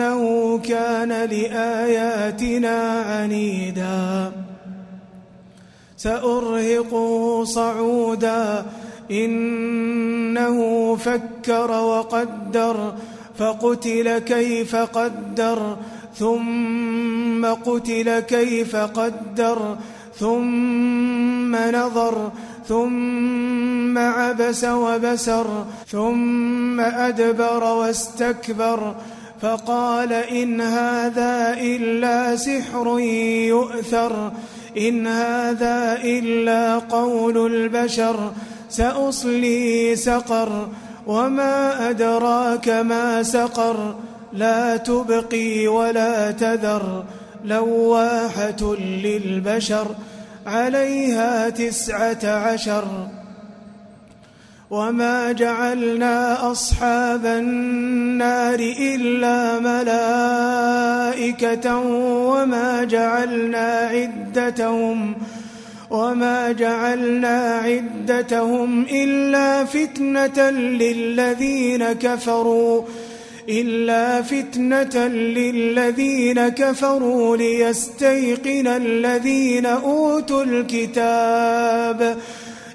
إنه كان لآياتنا عنيدا. سارهق صعودا. إنه فكر وقدر فقتل كيف قدر ثم قتل كيف قدر ثم نظر ثم عبس وبسر ثم أدبر واستكبر. فقال إن هذا إلا سحر يؤثر. إن هذا إلا قول البشر. سأصلي سقر. وما أدراك ما سقر. لا تبقي ولا تذر. لواحة للبشر. عليها تسعة عشر. وما جعلنا أصحاب النار إلا ملائكة وما جعلنا عدتهم وما جعلنا عدتهم إلا فتنة للذين كفروا إلا فتنة للذين كفروا ليستيقن الذين أوتوا الكتاب وما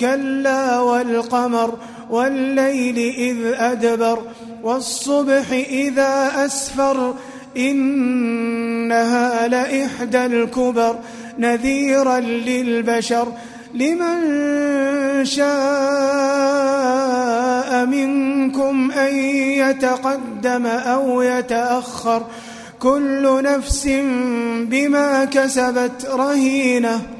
كلا والقمر والليل إذ أدبر والصبح إذا أسفر إنها لإحدى الكبر نذيرا للبشر لمن شاء منكم أن يتقدم أو يتأخر كل نفس بما كسبت رهينة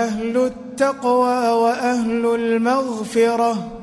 أهل التقوى وأهل المغفرة